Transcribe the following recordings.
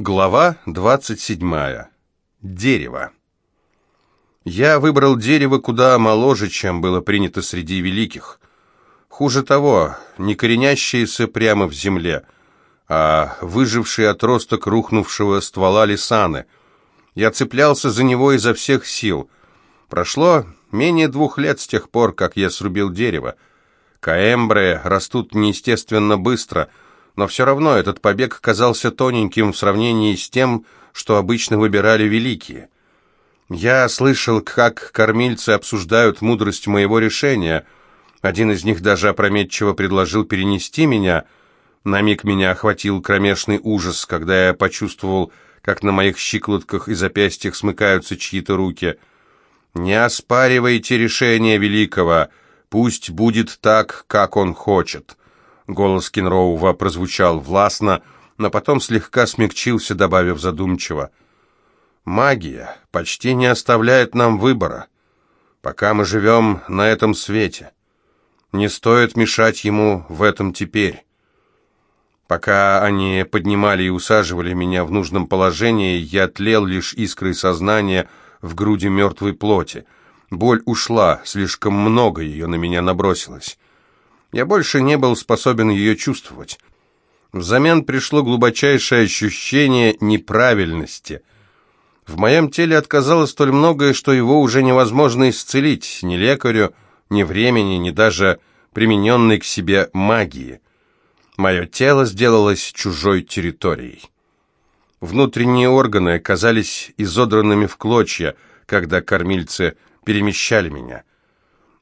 Глава 27. Дерево. Я выбрал дерево куда моложе, чем было принято среди великих. Хуже того, не коренящееся прямо в земле, а выживший отросток рухнувшего ствола лисаны. Я цеплялся за него изо всех сил. Прошло менее двух лет с тех пор, как я срубил дерево. Каэмбры растут неестественно быстро — но все равно этот побег казался тоненьким в сравнении с тем, что обычно выбирали великие. Я слышал, как кормильцы обсуждают мудрость моего решения. Один из них даже опрометчиво предложил перенести меня. На миг меня охватил кромешный ужас, когда я почувствовал, как на моих щиколотках и запястьях смыкаются чьи-то руки. «Не оспаривайте решение великого, пусть будет так, как он хочет». Голос Кенроува прозвучал властно, но потом слегка смягчился, добавив задумчиво. «Магия почти не оставляет нам выбора, пока мы живем на этом свете. Не стоит мешать ему в этом теперь». Пока они поднимали и усаживали меня в нужном положении, я тлел лишь искрой сознания в груди мертвой плоти. Боль ушла, слишком много ее на меня набросилось. Я больше не был способен ее чувствовать. Взамен пришло глубочайшее ощущение неправильности. В моем теле отказалось столь многое, что его уже невозможно исцелить ни лекарю, ни времени, ни даже примененной к себе магии. Мое тело сделалось чужой территорией. Внутренние органы оказались изодранными в клочья, когда кормильцы перемещали меня.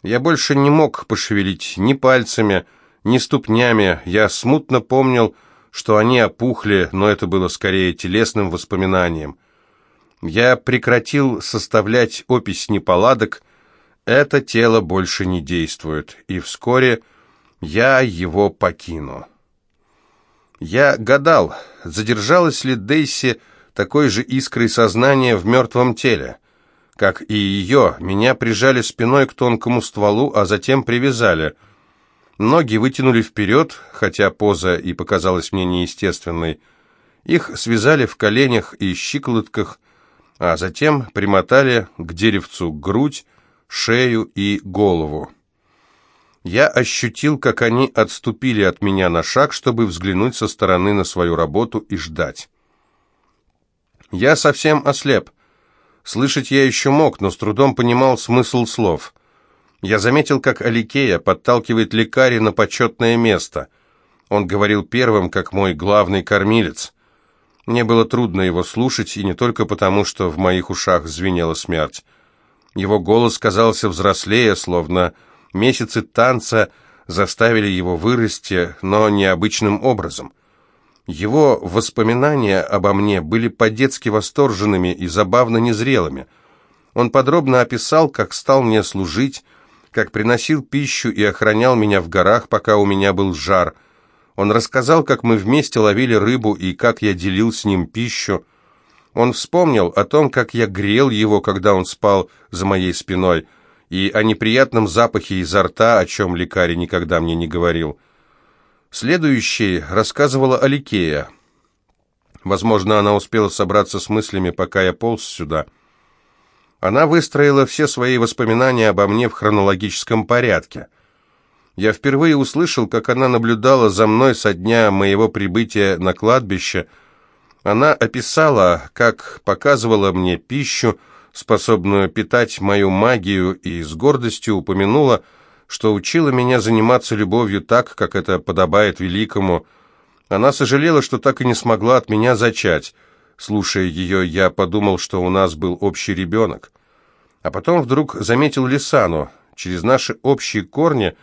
Я больше не мог пошевелить ни пальцами, ни ступнями. Я смутно помнил, что они опухли, но это было скорее телесным воспоминанием. Я прекратил составлять опись неполадок, это тело больше не действует, и вскоре я его покину. Я гадал, задержалась ли Дейси такой же искрой сознания в мертвом теле. Как и ее, меня прижали спиной к тонкому стволу, а затем привязали. Ноги вытянули вперед, хотя поза и показалась мне неестественной. Их связали в коленях и щиколотках, а затем примотали к деревцу грудь, шею и голову. Я ощутил, как они отступили от меня на шаг, чтобы взглянуть со стороны на свою работу и ждать. Я совсем ослеп. Слышать я еще мог, но с трудом понимал смысл слов. Я заметил, как Аликея подталкивает лекаря на почетное место. Он говорил первым, как мой главный кормилец. Мне было трудно его слушать, и не только потому, что в моих ушах звенела смерть. Его голос казался взрослее, словно месяцы танца заставили его вырасти, но необычным образом — его воспоминания обо мне были по-детски восторженными и забавно незрелыми. Он подробно описал, как стал мне служить, как приносил пищу и охранял меня в горах, пока у меня был жар. Он рассказал, как мы вместе ловили рыбу и как я делил с ним пищу. Он вспомнил о том, как я грел его, когда он спал за моей спиной, и о неприятном запахе изо рта, о чем лекарь никогда мне не говорил. Следующей рассказывала Аликея. Возможно, она успела собраться с мыслями, пока я полз сюда. Она выстроила все свои воспоминания обо мне в хронологическом порядке. Я впервые услышал, как она наблюдала за мной со дня моего прибытия на кладбище. Она описала, как показывала мне пищу, способную питать мою магию, и с гордостью упомянула, что учила меня заниматься любовью так, как это подобает великому. Она сожалела, что так и не смогла от меня зачать. Слушая ее, я подумал, что у нас был общий ребенок. А потом вдруг заметил Лисану. Через наши общие корни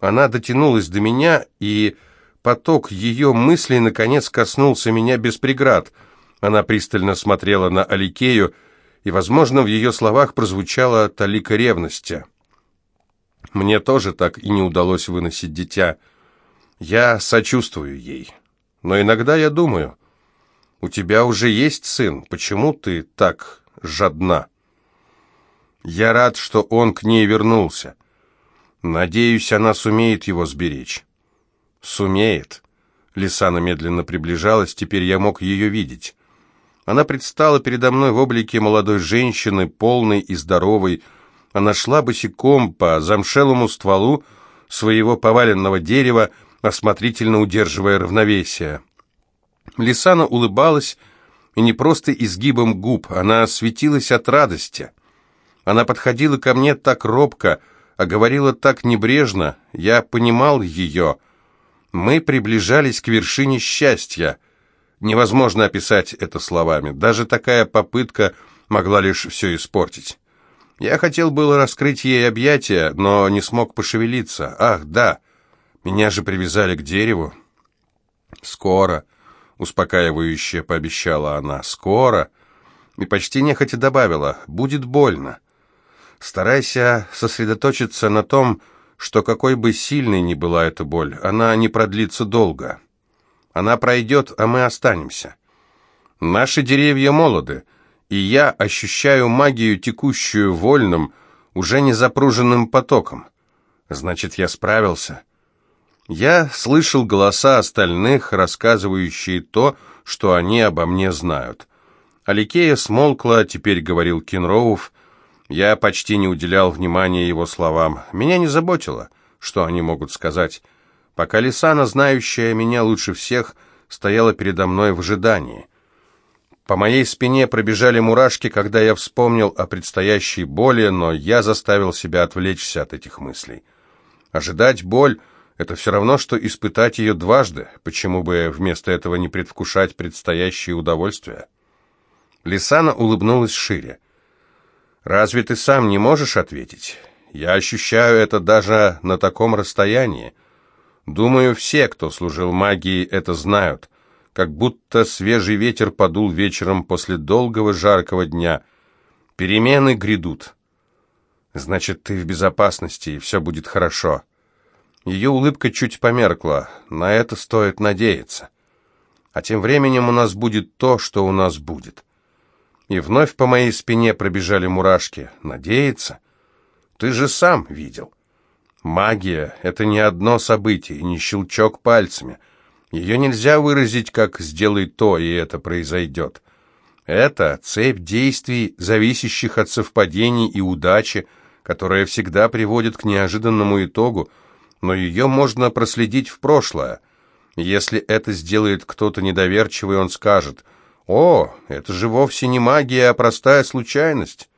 она дотянулась до меня, и поток ее мыслей наконец коснулся меня без преград. Она пристально смотрела на Аликею, и, возможно, в ее словах прозвучала талика ревности. Мне тоже так и не удалось выносить дитя. Я сочувствую ей. Но иногда я думаю, у тебя уже есть сын, почему ты так жадна? Я рад, что он к ней вернулся. Надеюсь, она сумеет его сберечь. Сумеет. Лисана медленно приближалась, теперь я мог ее видеть. Она предстала передо мной в облике молодой женщины, полной и здоровой. Она шла босиком по замшелому стволу своего поваленного дерева, осмотрительно удерживая равновесие. Лисана улыбалась, и не просто изгибом губ, она светилась от радости. Она подходила ко мне так робко, а говорила так небрежно, я понимал ее. Мы приближались к вершине счастья. Невозможно описать это словами, даже такая попытка могла лишь все испортить. Я хотел было раскрыть ей объятия, но не смог пошевелиться. Ах, да, меня же привязали к дереву. Скоро, успокаивающе пообещала она, скоро. И почти нехотя добавила, будет больно. Старайся сосредоточиться на том, что какой бы сильной ни была эта боль, она не продлится долго. Она пройдет, а мы останемся. Наши деревья молоды, и я ощущаю магию, текущую вольным, уже не запруженным потоком. Значит, я справился. Я слышал голоса остальных, рассказывающие то, что они обо мне знают. Аликея смолкла, теперь говорил Кенроуф. Я почти не уделял внимания его словам. Меня не заботило, что они могут сказать. Пока Лисана, знающая меня лучше всех, стояла передо мной в ожидании. По моей спине пробежали мурашки, когда я вспомнил о предстоящей боли, но я заставил себя отвлечься от этих мыслей. Ожидать боль — это все равно, что испытать ее дважды. Почему бы вместо этого не предвкушать предстоящее удовольствие? Лисана улыбнулась шире. «Разве ты сам не можешь ответить? Я ощущаю это даже на таком расстоянии. Думаю, все, кто служил магии, это знают как будто свежий ветер подул вечером после долгого жаркого дня. Перемены грядут. Значит, ты в безопасности, и все будет хорошо. Ее улыбка чуть померкла, на это стоит надеяться. А тем временем у нас будет то, что у нас будет. И вновь по моей спине пробежали мурашки. Надеяться? Ты же сам видел. Магия — это не одно событие, не щелчок пальцами — ее нельзя выразить как «сделай то, и это произойдет». Это цепь действий, зависящих от совпадений и удачи, которая всегда приводит к неожиданному итогу, но ее можно проследить в прошлое. Если это сделает кто-то недоверчивый, он скажет «О, это же вовсе не магия, а простая случайность».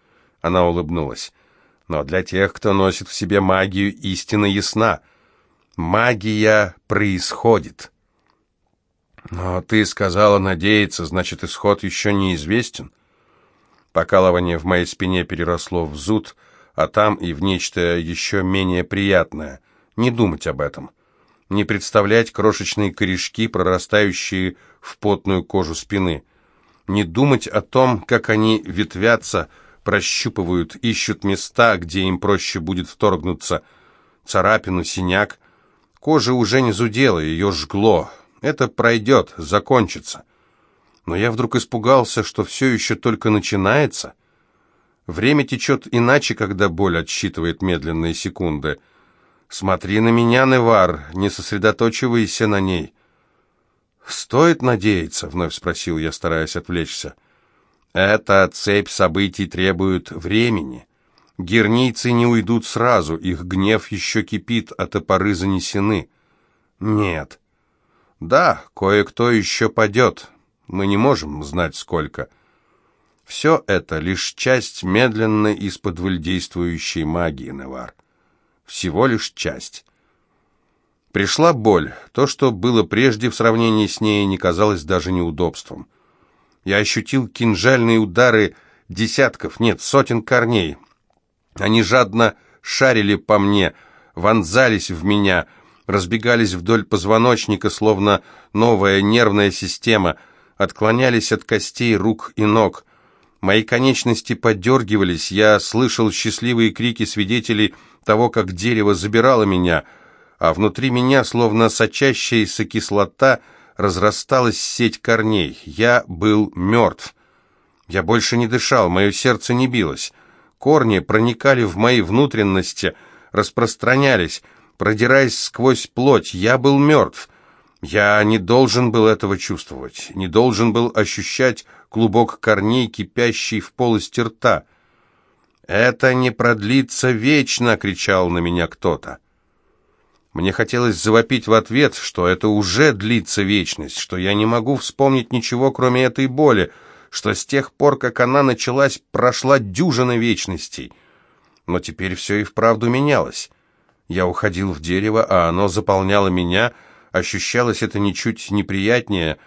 Она улыбнулась. Но для тех, кто носит в себе магию, истина ясна. Магия происходит. «Но ты сказала надеяться, значит, исход еще неизвестен?» Покалывание в моей спине переросло в зуд, а там и в нечто еще менее приятное. Не думать об этом. Не представлять крошечные корешки, прорастающие в потную кожу спины. Не думать о том, как они ветвятся, прощупывают, ищут места, где им проще будет вторгнуться. Царапину, синяк. Кожа уже не зудела, ее жгло. Это пройдет, закончится. Но я вдруг испугался, что все еще только начинается. Время течет иначе, когда боль отсчитывает медленные секунды. Смотри на меня, Невар, не сосредоточивайся на ней. «Стоит надеяться?» — вновь спросил я, стараясь отвлечься. «Эта цепь событий требует времени. Гернийцы не уйдут сразу, их гнев еще кипит, а топоры занесены. Нет, да, кое-кто еще падет. Мы не можем знать, сколько. Все это лишь часть медленно из-под действующей магии, Невар. Всего лишь часть. Пришла боль. То, что было прежде в сравнении с ней, не казалось даже неудобством. Я ощутил кинжальные удары десятков, нет, сотен корней. Они жадно шарили по мне, вонзались в меня — разбегались вдоль позвоночника, словно новая нервная система, отклонялись от костей рук и ног. Мои конечности подергивались, я слышал счастливые крики свидетелей того, как дерево забирало меня, а внутри меня, словно сочащаяся кислота, разрасталась сеть корней. Я был мертв. Я больше не дышал, мое сердце не билось. Корни проникали в мои внутренности, распространялись, продираясь сквозь плоть. Я был мертв. Я не должен был этого чувствовать, не должен был ощущать клубок корней, кипящий в полости рта. «Это не продлится вечно!» — кричал на меня кто-то. Мне хотелось завопить в ответ, что это уже длится вечность, что я не могу вспомнить ничего, кроме этой боли, что с тех пор, как она началась, прошла дюжина вечностей. Но теперь все и вправду менялось. Я уходил в дерево, а оно заполняло меня, ощущалось это ничуть неприятнее.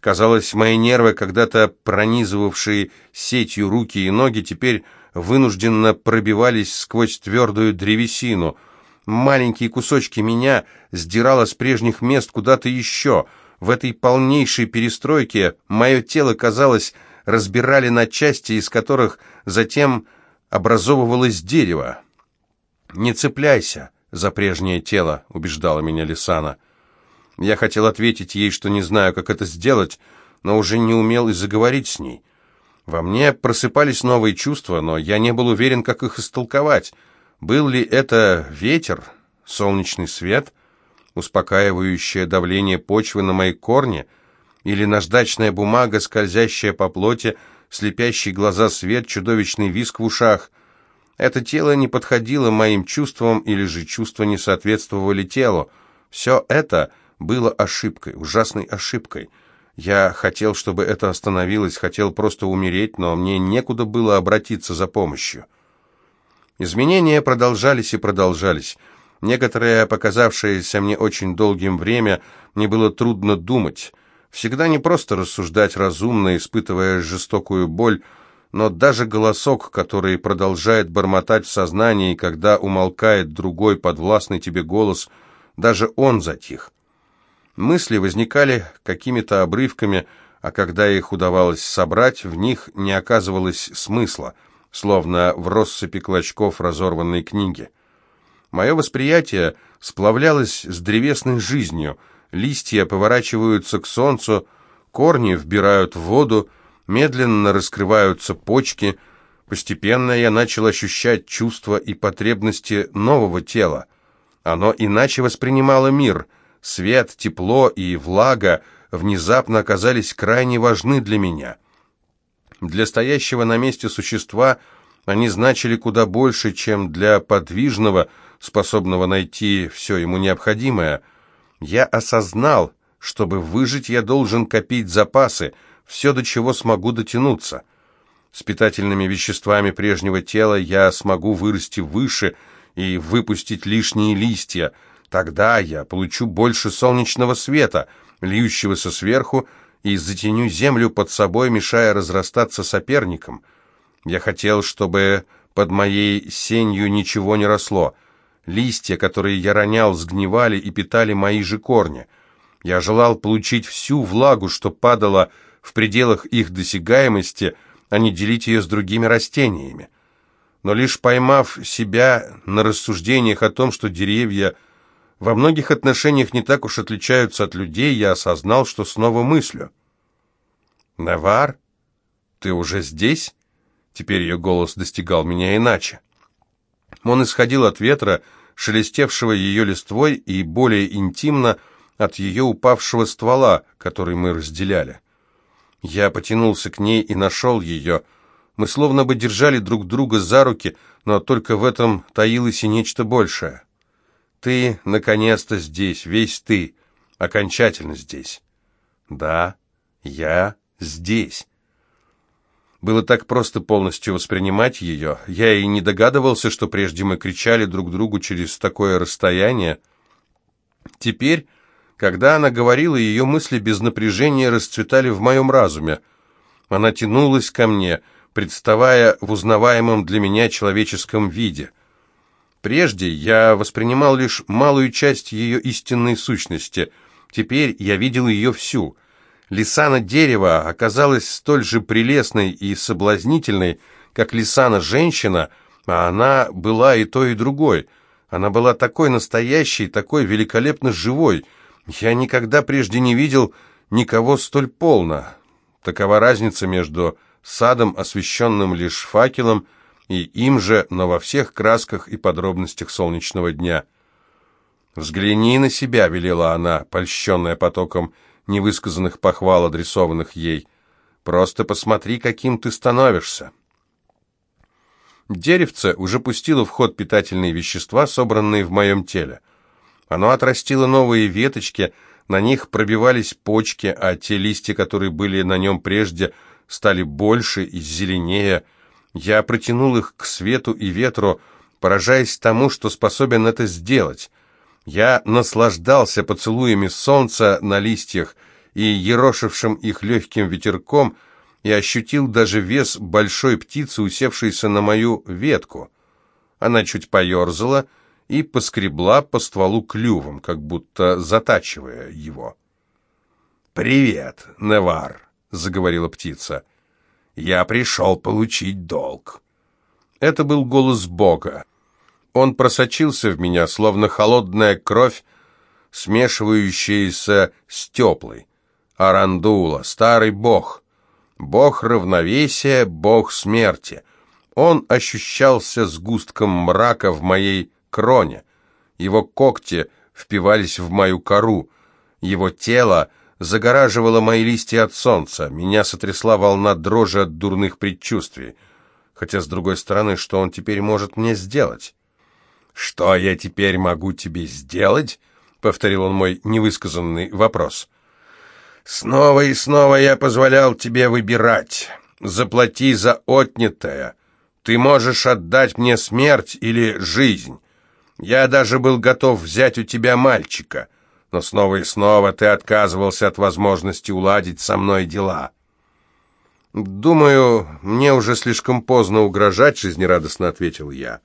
Казалось, мои нервы, когда-то пронизывавшие сетью руки и ноги, теперь вынужденно пробивались сквозь твердую древесину. Маленькие кусочки меня сдирало с прежних мест куда-то еще. В этой полнейшей перестройке мое тело, казалось, разбирали на части, из которых затем образовывалось дерево. «Не цепляйся за прежнее тело», — убеждала меня Лисана. Я хотел ответить ей, что не знаю, как это сделать, но уже не умел и заговорить с ней. Во мне просыпались новые чувства, но я не был уверен, как их истолковать. Был ли это ветер, солнечный свет, успокаивающее давление почвы на мои корни, или наждачная бумага, скользящая по плоти, слепящий глаза свет, чудовищный виск в ушах. Это тело не подходило моим чувствам, или же чувства не соответствовали телу. Все это было ошибкой, ужасной ошибкой — я хотел, чтобы это остановилось, хотел просто умереть, но мне некуда было обратиться за помощью. Изменения продолжались и продолжались. Некоторое, показавшееся мне очень долгим время, мне было трудно думать. Всегда не просто рассуждать разумно, испытывая жестокую боль, но даже голосок, который продолжает бормотать в сознании, когда умолкает другой подвластный тебе голос, даже он затих. Мысли возникали какими-то обрывками, а когда их удавалось собрать, в них не оказывалось смысла, словно в россыпи клочков разорванной книги. Мое восприятие сплавлялось с древесной жизнью, листья поворачиваются к солнцу, корни вбирают в воду, медленно раскрываются почки. Постепенно я начал ощущать чувства и потребности нового тела. Оно иначе воспринимало мир — Свет, тепло и влага внезапно оказались крайне важны для меня. Для стоящего на месте существа они значили куда больше, чем для подвижного, способного найти все ему необходимое. Я осознал, чтобы выжить, я должен копить запасы, все, до чего смогу дотянуться. С питательными веществами прежнего тела я смогу вырасти выше и выпустить лишние листья – Тогда я получу больше солнечного света, льющегося сверху, и затеню землю под собой, мешая разрастаться соперникам. Я хотел, чтобы под моей сенью ничего не росло. Листья, которые я ронял, сгнивали и питали мои же корни. Я желал получить всю влагу, что падала в пределах их досягаемости, а не делить ее с другими растениями. Но лишь поймав себя на рассуждениях о том, что деревья – во многих отношениях не так уж отличаются от людей, я осознал, что снова мыслю. «Навар, ты уже здесь?» Теперь ее голос достигал меня иначе. Он исходил от ветра, шелестевшего ее листвой, и более интимно от ее упавшего ствола, который мы разделяли. Я потянулся к ней и нашел ее. Мы словно бы держали друг друга за руки, но только в этом таилось и нечто большее. Ты, наконец-то, здесь, весь ты, окончательно здесь. Да, я здесь. Было так просто полностью воспринимать ее. Я и не догадывался, что прежде мы кричали друг другу через такое расстояние. Теперь, когда она говорила, ее мысли без напряжения расцветали в моем разуме. Она тянулась ко мне, представая в узнаваемом для меня человеческом виде — Прежде я воспринимал лишь малую часть ее истинной сущности, теперь я видел ее всю. Лисана дерева оказалась столь же прелестной и соблазнительной, как Лисана женщина, а она была и той, и другой. Она была такой настоящей, такой великолепно живой. Я никогда прежде не видел никого столь полно. Такова разница между садом, освещенным лишь факелом, и им же, но во всех красках и подробностях солнечного дня. «Взгляни на себя», — велела она, польщенная потоком невысказанных похвал, адресованных ей. «Просто посмотри, каким ты становишься». Деревце уже пустило в ход питательные вещества, собранные в моем теле. Оно отрастило новые веточки, на них пробивались почки, а те листья, которые были на нем прежде, стали больше и зеленее. Я протянул их к свету и ветру, поражаясь тому, что способен это сделать. Я наслаждался поцелуями солнца на листьях и ерошившим их легким ветерком, и ощутил даже вес большой птицы, усевшейся на мою ветку. Она чуть поерзала и поскребла по стволу клювом, как будто затачивая его. «Привет, Невар», — заговорила птица. «Я пришел получить долг». Это был голос Бога. Он просочился в меня, словно холодная кровь, смешивающаяся с теплой. Арандула, старый бог, бог равновесия, бог смерти. Он ощущался сгустком мрака в моей кроне. Его когти впивались в мою кору. Его тело загораживало мои листья от солнца. Меня сотрясла волна дрожи от дурных предчувствий. Хотя, с другой стороны, что он теперь может мне сделать? «Что я теперь могу тебе сделать?» — повторил он мой невысказанный вопрос. Снова и снова я позволял тебе выбирать. Заплати за отнятое. Ты можешь отдать мне смерть или жизнь. Я даже был готов взять у тебя мальчика, но снова и снова ты отказывался от возможности уладить со мной дела. «Думаю, мне уже слишком поздно угрожать», — жизнерадостно ответил я.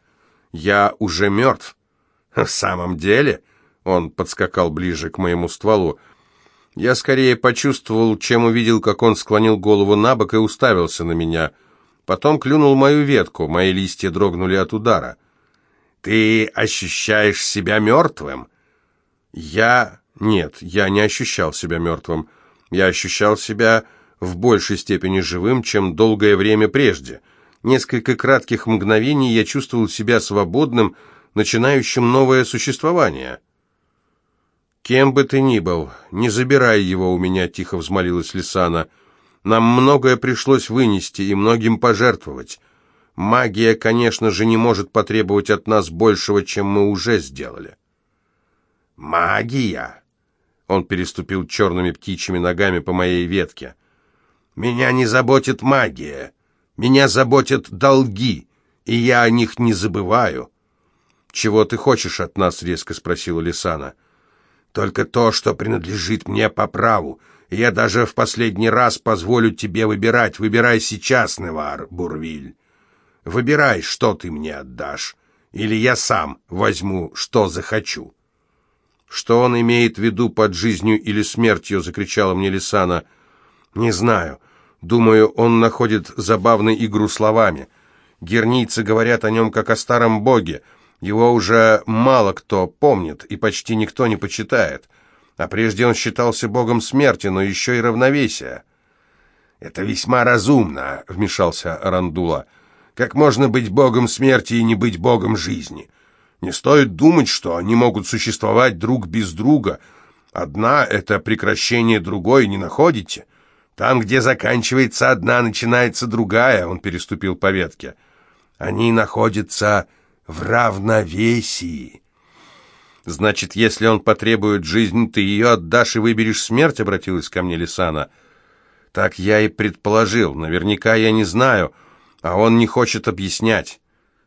«Я уже мертв». «В самом деле?» — он подскакал ближе к моему стволу. Я скорее почувствовал, чем увидел, как он склонил голову на бок и уставился на меня. Потом клюнул мою ветку, мои листья дрогнули от удара. «Ты ощущаешь себя мертвым?» «Я... Нет, я не ощущал себя мертвым. Я ощущал себя в большей степени живым, чем долгое время прежде. Несколько кратких мгновений я чувствовал себя свободным, начинающим новое существование». «Кем бы ты ни был, не забирай его у меня», — тихо взмолилась Лисана. «Нам многое пришлось вынести и многим пожертвовать. Магия, конечно же, не может потребовать от нас большего, чем мы уже сделали». «Магия?» Он переступил черными птичьими ногами по моей ветке. «Меня не заботит магия. Меня заботят долги, и я о них не забываю». «Чего ты хочешь от нас?» — резко спросила Лисана. Только то, что принадлежит мне по праву. Я даже в последний раз позволю тебе выбирать. Выбирай сейчас, Невар, Бурвиль. Выбирай, что ты мне отдашь. Или я сам возьму, что захочу. Что он имеет в виду под жизнью или смертью, закричала мне Лисана. Не знаю. Думаю, он находит забавной игру словами. Гернийцы говорят о нем как о старом боге, его уже мало кто помнит и почти никто не почитает. А прежде он считался богом смерти, но еще и равновесия. «Это весьма разумно», — вмешался Рандула. «Как можно быть богом смерти и не быть богом жизни? Не стоит думать, что они могут существовать друг без друга. Одна — это прекращение другой, не находите? Там, где заканчивается одна, начинается другая», — он переступил по ветке. «Они находятся в равновесии. Значит, если он потребует жизнь, ты ее отдашь и выберешь смерть, обратилась ко мне Лисана. Так я и предположил. Наверняка я не знаю, а он не хочет объяснять.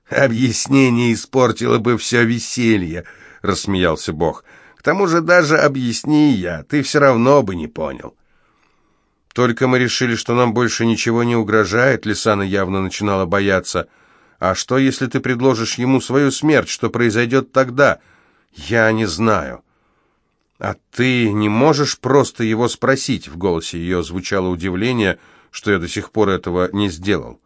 Объяснение испортило бы все веселье, рассмеялся Бог. К тому же даже объясни я, ты все равно бы не понял. Только мы решили, что нам больше ничего не угрожает, Лисана явно начинала бояться. А что, если ты предложишь ему свою смерть? Что произойдет тогда? Я не знаю. А ты не можешь просто его спросить? В голосе ее звучало удивление, что я до сих пор этого не сделал.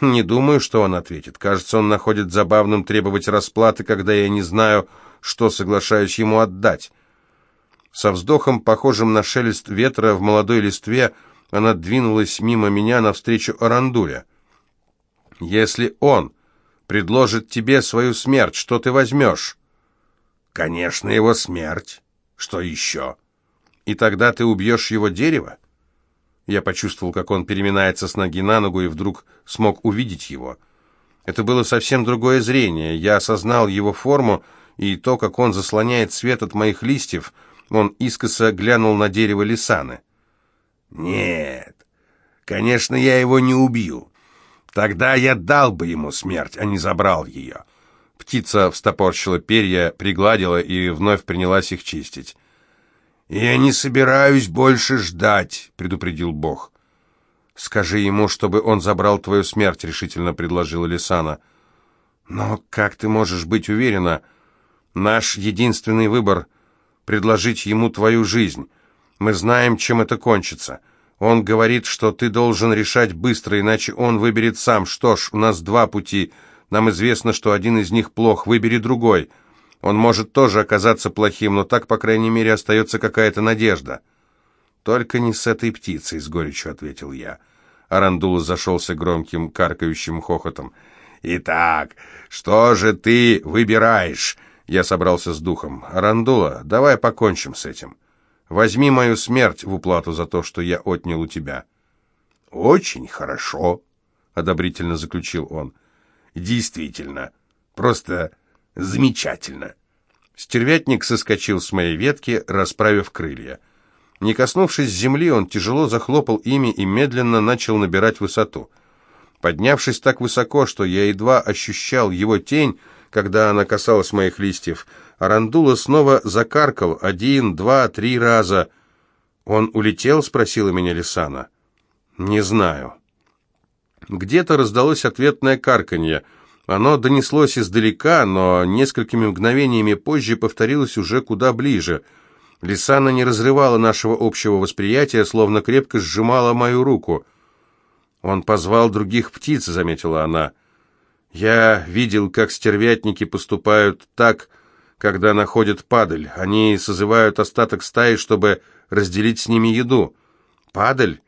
Не думаю, что он ответит. Кажется, он находит забавным требовать расплаты, когда я не знаю, что соглашаюсь ему отдать. Со вздохом, похожим на шелест ветра в молодой листве, она двинулась мимо меня навстречу Арандуле. Если он предложит тебе свою смерть, что ты возьмешь?» Конечно, его смерть. Что еще? И тогда ты убьешь его дерево? Я почувствовал, как он переминается с ноги на ногу и вдруг смог увидеть его. Это было совсем другое зрение. Я осознал его форму и то, как он заслоняет свет от моих листьев. Он искоса глянул на дерево Лисаны. «Нет, конечно, я его не убью. Тогда я дал бы ему смерть, а не забрал ее». Птица встопорщила перья, пригладила и вновь принялась их чистить. «Я не собираюсь больше ждать», — предупредил Бог. «Скажи ему, чтобы он забрал твою смерть», — решительно предложила Лисана. «Но как ты можешь быть уверена? Наш единственный выбор — предложить ему твою жизнь. Мы знаем, чем это кончится. Он говорит, что ты должен решать быстро, иначе он выберет сам. Что ж, у нас два пути. Нам известно, что один из них плох. Выбери другой». Он может тоже оказаться плохим, но так, по крайней мере, остается какая-то надежда. «Только не с этой птицей», — с горечью ответил я. Арандула зашелся громким, каркающим хохотом. «Итак, что же ты выбираешь?» Я собрался с духом. «Арандула, давай покончим с этим. Возьми мою смерть в уплату за то, что я отнял у тебя». «Очень хорошо», — одобрительно заключил он. «Действительно, просто Замечательно. Стервятник соскочил с моей ветки, расправив крылья. Не коснувшись земли, он тяжело захлопал ими и медленно начал набирать высоту. Поднявшись так высоко, что я едва ощущал его тень, когда она касалась моих листьев, Арандула снова закаркал один, два, три раза. «Он улетел?» — спросила меня Лисана. «Не знаю». Где-то раздалось ответное карканье — оно донеслось издалека, но несколькими мгновениями позже повторилось уже куда ближе. Лисана не разрывала нашего общего восприятия, словно крепко сжимала мою руку. «Он позвал других птиц», — заметила она. «Я видел, как стервятники поступают так, когда находят падаль. Они созывают остаток стаи, чтобы разделить с ними еду. Падаль?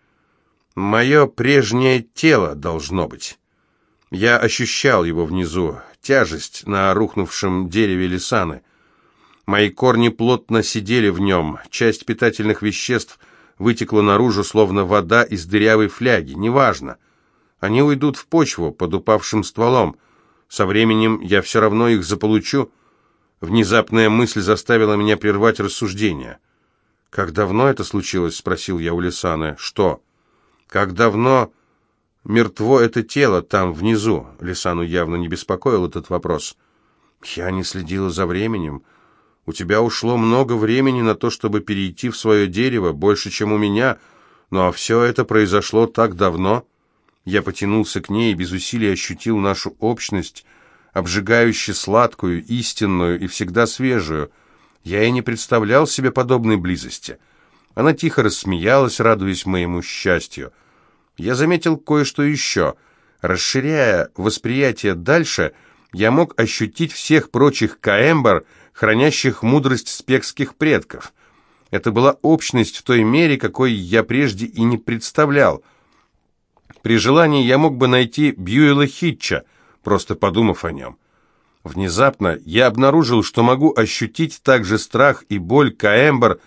Мое прежнее тело должно быть». Я ощущал его внизу, тяжесть на рухнувшем дереве лисаны. Мои корни плотно сидели в нем, часть питательных веществ вытекла наружу, словно вода из дырявой фляги, неважно. Они уйдут в почву под упавшим стволом. Со временем я все равно их заполучу. Внезапная мысль заставила меня прервать рассуждение. «Как давно это случилось?» — спросил я у Лисаны. «Что?» «Как давно Мертво это тело там, внизу. Лисану явно не беспокоил этот вопрос. Я не следила за временем. У тебя ушло много времени на то, чтобы перейти в свое дерево, больше, чем у меня. Но все это произошло так давно. Я потянулся к ней и без усилий ощутил нашу общность, обжигающе сладкую, истинную и всегда свежую. Я и не представлял себе подобной близости. Она тихо рассмеялась, радуясь моему счастью я заметил кое-что еще. Расширяя восприятие дальше, я мог ощутить всех прочих каэмбар, хранящих мудрость спекских предков. Это была общность в той мере, какой я прежде и не представлял. При желании я мог бы найти Бьюэла Хитча, просто подумав о нем. Внезапно я обнаружил, что могу ощутить также страх и боль Каэмбр,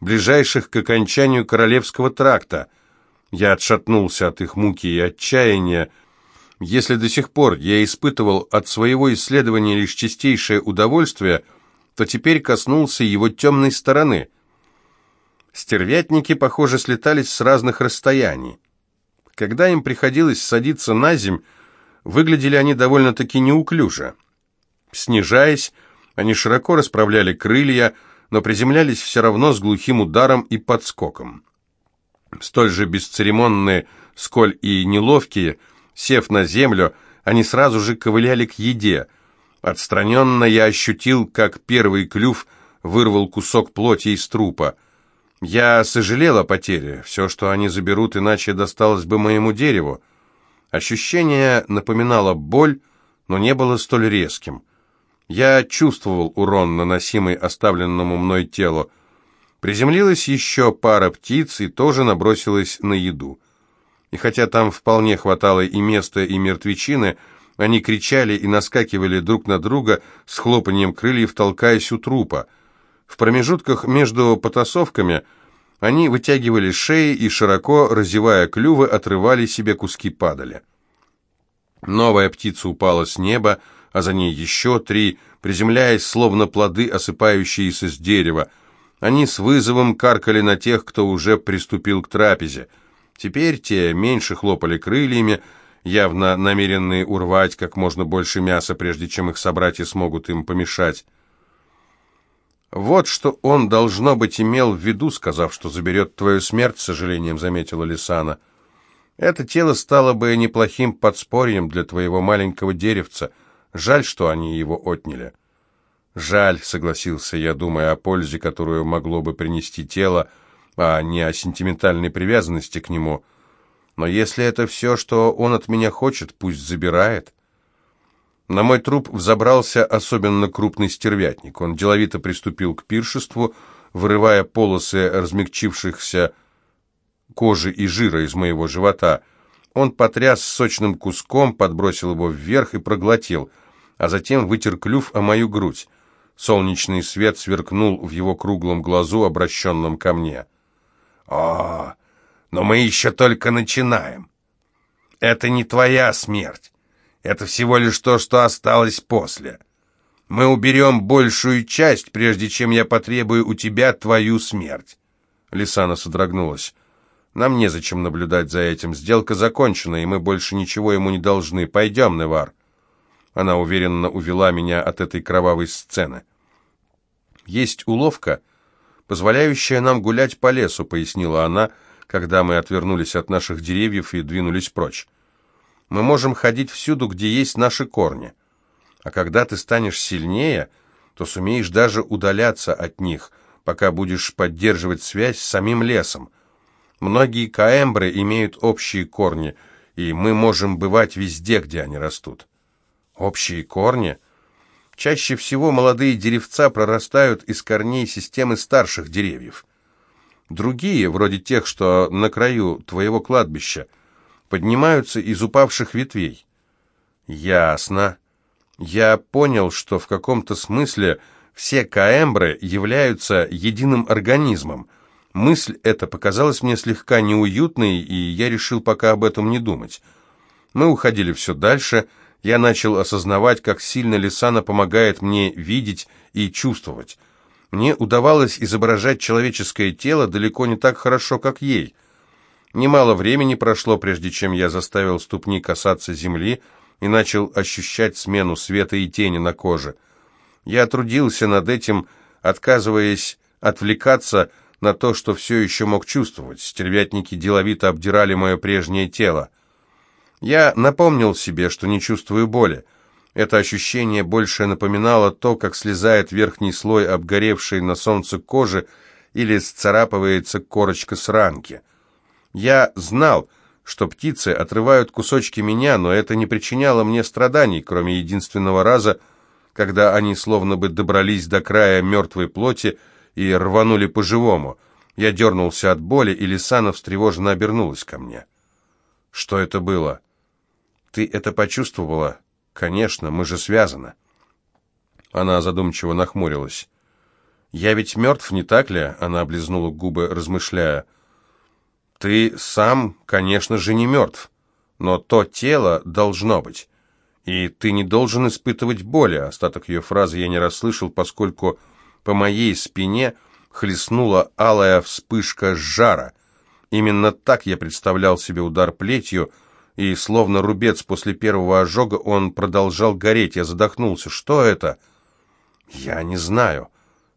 ближайших к окончанию Королевского тракта – я отшатнулся от их муки и отчаяния. Если до сих пор я испытывал от своего исследования лишь чистейшее удовольствие, то теперь коснулся его темной стороны. Стервятники, похоже, слетались с разных расстояний. Когда им приходилось садиться на земь, выглядели они довольно-таки неуклюже. Снижаясь, они широко расправляли крылья, но приземлялись все равно с глухим ударом и подскоком. Столь же бесцеремонные, сколь и неловкие, сев на землю, они сразу же ковыляли к еде. Отстраненно я ощутил, как первый клюв вырвал кусок плоти из трупа. Я сожалел о потере, все, что они заберут, иначе досталось бы моему дереву. Ощущение напоминало боль, но не было столь резким. Я чувствовал урон, наносимый оставленному мной телу, Приземлилась еще пара птиц и тоже набросилась на еду. И хотя там вполне хватало и места, и мертвечины, Они кричали и наскакивали друг на друга с хлопанием крыльев, толкаясь у трупа. В промежутках между потасовками они вытягивали шеи и, широко разевая клювы, отрывали себе куски падали. Новая птица упала с неба, а за ней еще три, приземляясь, словно плоды, осыпающиеся с дерева. Они с вызовом каркали на тех, кто уже приступил к трапезе. Теперь те меньше хлопали крыльями, явно намеренные урвать как можно больше мяса, прежде чем их собратья смогут им помешать. «Вот что он, должно быть, имел в виду, сказав, что заберет твою смерть», — с сожалением заметила Лисана. «Это тело стало бы неплохим подспорьем для твоего маленького деревца. Жаль, что они его отняли». «Жаль», — согласился я, думая о пользе, которую могло бы принести тело, а не о сентиментальной привязанности к нему. «Но если это все, что он от меня хочет, пусть забирает». На мой труп взобрался особенно крупный стервятник. Он деловито приступил к пиршеству, вырывая полосы размягчившихся кожи и жира из моего живота. Он потряс сочным куском, подбросил его вверх и проглотил, а затем вытер клюв о мою грудь. Солнечный свет сверкнул в его круглом глазу, обращенном ко мне. «О, но мы еще только начинаем. Это не твоя смерть. Это всего лишь то, что осталось после. Мы уберем большую часть, прежде чем я потребую у тебя твою смерть». Лисана содрогнулась. «Нам незачем наблюдать за этим. Сделка закончена, и мы больше ничего ему не должны. Пойдем, Невар». Она уверенно увела меня от этой кровавой сцены. «Есть уловка, позволяющая нам гулять по лесу», — пояснила она, когда мы отвернулись от наших деревьев и двинулись прочь. Мы можем ходить всюду, где есть наши корни. А когда ты станешь сильнее, то сумеешь даже удаляться от них, пока будешь поддерживать связь с самим лесом. Многие каэмбры имеют общие корни, и мы можем бывать везде, где они растут. Общие корни? Чаще всего молодые деревца прорастают из корней системы старших деревьев. Другие, вроде тех, что на краю твоего кладбища, поднимаются из упавших ветвей. Ясно. Я понял, что в каком-то смысле все каэмбры являются единым организмом. Мысль эта показалась мне слегка неуютной, и я решил пока об этом не думать. Мы уходили все дальше, я начал осознавать, как сильно Лисана помогает мне видеть и чувствовать. Мне удавалось изображать человеческое тело далеко не так хорошо, как ей – Немало времени прошло, прежде чем я заставил ступни касаться земли и начал ощущать смену света и тени на коже. Я трудился над этим, отказываясь отвлекаться на то, что все еще мог чувствовать. Стервятники деловито обдирали мое прежнее тело. Я напомнил себе, что не чувствую боли. Это ощущение больше напоминало то, как слезает верхний слой обгоревшей на солнце кожи или сцарапывается корочка сранки. Я знал, что птицы отрывают кусочки меня, но это не причиняло мне страданий, кроме единственного раза, когда они словно бы добрались до края мертвой плоти и рванули по-живому. Я дернулся от боли, и Лисана встревоженно обернулась ко мне. «Что это было?» «Ты это почувствовала?» «Конечно, мы же связаны». Она задумчиво нахмурилась. «Я ведь мертв, не так ли?» Она облизнула губы, размышляя. Ты сам, конечно же, не мертв, но то тело должно быть. И ты не должен испытывать боли. Остаток ее фразы я не расслышал, поскольку по моей спине хлестнула алая вспышка жара. Именно так я представлял себе удар плетью, и, словно рубец после первого ожога, он продолжал гореть. Я задохнулся. Что это? Я не знаю.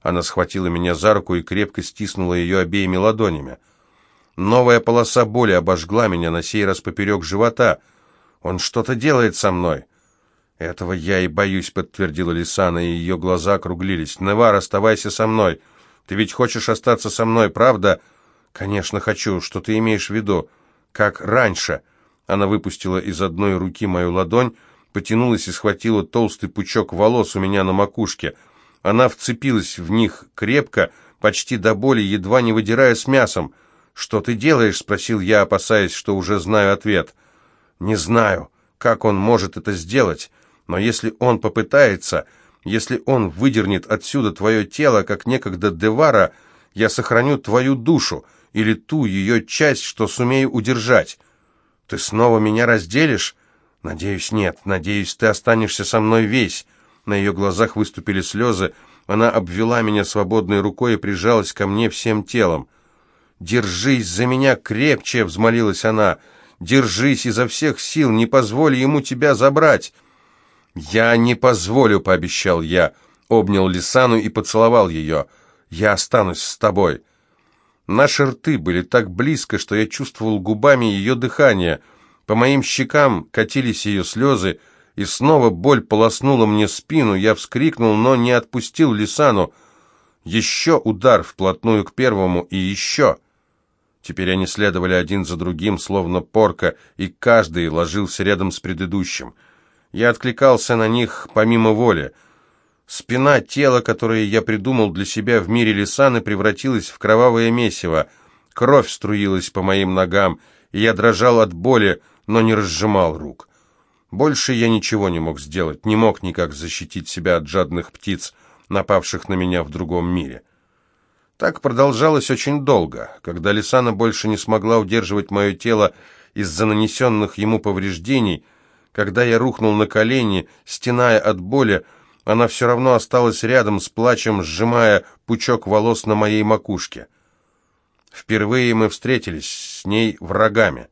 Она схватила меня за руку и крепко стиснула ее обеими ладонями. Новая полоса боли обожгла меня, на сей раз поперек живота. Он что-то делает со мной. Этого я и боюсь, подтвердила Лисана, и ее глаза округлились. Невар, оставайся со мной. Ты ведь хочешь остаться со мной, правда? Конечно, хочу. Что ты имеешь в виду? Как раньше. Она выпустила из одной руки мою ладонь, потянулась и схватила толстый пучок волос у меня на макушке. Она вцепилась в них крепко, почти до боли, едва не выдирая с мясом. «Что ты делаешь?» — спросил я, опасаясь, что уже знаю ответ. «Не знаю. как он может это сделать, но если он попытается, если он выдернет отсюда твое тело, как некогда Девара, я сохраню твою душу или ту ее часть, что сумею удержать. Ты снова меня разделишь? Надеюсь, нет. Надеюсь, ты останешься со мной весь. На ее глазах выступили слезы. Она обвела меня свободной рукой и прижалась ко мне всем телом. «Держись за меня крепче!» — взмолилась она. «Держись изо всех сил, не позволь ему тебя забрать!» «Я не позволю», — пообещал я. Обнял Лисану и поцеловал ее. «Я останусь с тобой». Наши рты были так близко, что я чувствовал губами ее дыхание. По моим щекам катились ее слезы, и снова боль полоснула мне спину. Я вскрикнул, но не отпустил Лисану. Еще удар вплотную к первому, и еще. Теперь они следовали один за другим, словно порка, и каждый ложился рядом с предыдущим. Я откликался на них помимо воли. Спина тела, которое я придумал для себя в мире Лисаны, превратилась в кровавое месиво. Кровь струилась по моим ногам, и я дрожал от боли, но не разжимал рук. Больше я ничего не мог сделать, не мог никак защитить себя от жадных птиц, напавших на меня в другом мире. Так продолжалось очень долго. Когда Лисана больше не смогла удерживать мое тело из-за нанесенных ему повреждений, когда я рухнул на колени, стеная от боли, она все равно осталась рядом с плачем, сжимая пучок волос на моей макушке. Впервые мы встретились с ней врагами.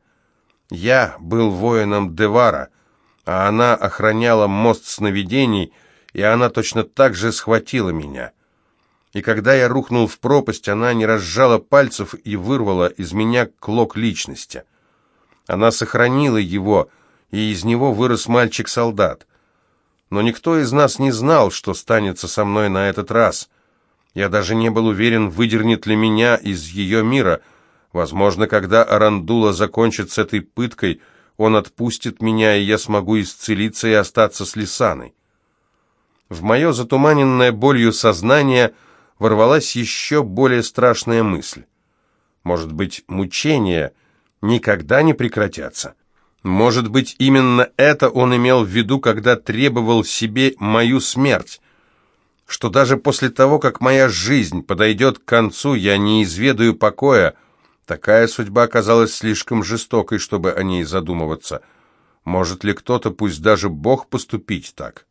Я был воином Девара, а она охраняла мост сновидений, и она точно так же схватила меня — и когда я рухнул в пропасть, она не разжала пальцев и вырвала из меня клок личности. Она сохранила его, и из него вырос мальчик-солдат. Но никто из нас не знал, что станется со мной на этот раз. Я даже не был уверен, выдернет ли меня из ее мира. Возможно, когда Арандула закончит с этой пыткой, он отпустит меня, и я смогу исцелиться и остаться с Лисаной. В мое затуманенное болью сознание – ворвалась еще более страшная мысль. Может быть, мучения никогда не прекратятся? Может быть, именно это он имел в виду, когда требовал себе мою смерть? Что даже после того, как моя жизнь подойдет к концу, я не изведаю покоя. Такая судьба оказалась слишком жестокой, чтобы о ней задумываться. Может ли кто-то, пусть даже Бог, поступить так?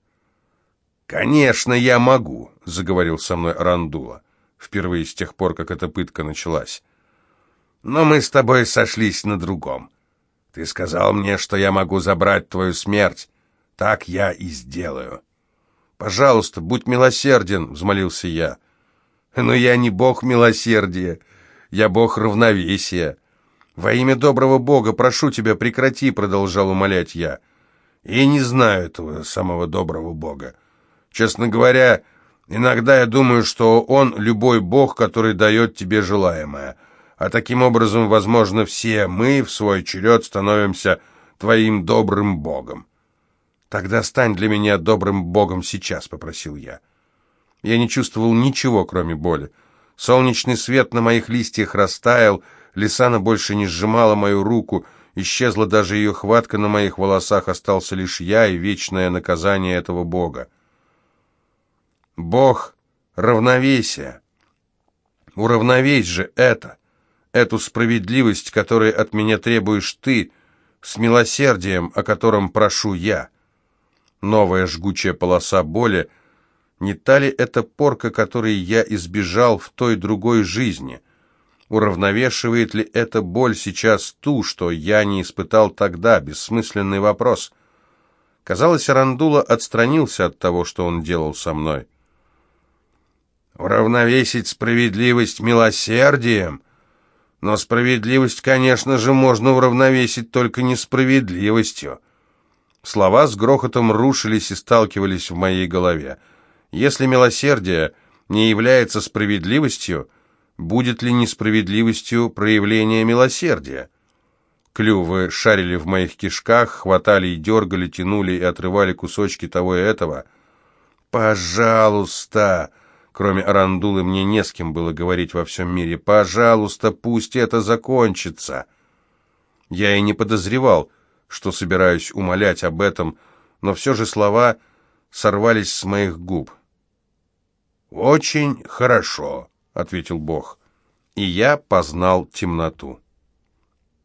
«Конечно, я могу», — заговорил со мной Рандула, впервые с тех пор, как эта пытка началась. «Но мы с тобой сошлись на другом. Ты сказал мне, что я могу забрать твою смерть. Так я и сделаю». «Пожалуйста, будь милосерден», — взмолился я. «Но я не бог милосердия, я бог равновесия. Во имя доброго бога прошу тебя, прекрати», — продолжал умолять я. «Я не знаю этого самого доброго бога. Честно говоря, иногда я думаю, что он любой бог, который дает тебе желаемое. А таким образом, возможно, все мы в свой черед становимся твоим добрым богом. «Тогда стань для меня добрым богом сейчас», — попросил я. Я не чувствовал ничего, кроме боли. Солнечный свет на моих листьях растаял, Лисана больше не сжимала мою руку, исчезла даже ее хватка на моих волосах, остался лишь я и вечное наказание этого бога. Бог равновесия. Уравновесь же это, эту справедливость, которой от меня требуешь ты, с милосердием, о котором прошу я. Новая жгучая полоса боли, не та ли это порка, которой я избежал в той другой жизни? Уравновешивает ли эта боль сейчас ту, что я не испытал тогда? Бессмысленный вопрос. Казалось, Рандула отстранился от того, что он делал со мной. Уравновесить справедливость милосердием? Но справедливость, конечно же, можно уравновесить только несправедливостью. Слова с грохотом рушились и сталкивались в моей голове. Если милосердие не является справедливостью, будет ли несправедливостью проявление милосердия? Клювы шарили в моих кишках, хватали и дергали, тянули и отрывали кусочки того и этого. «Пожалуйста!» Кроме Арандулы мне не с кем было говорить во всем мире. «Пожалуйста, пусть это закончится!» Я и не подозревал, что собираюсь умолять об этом, но все же слова сорвались с моих губ. «Очень хорошо», — ответил Бог, — «и я познал темноту».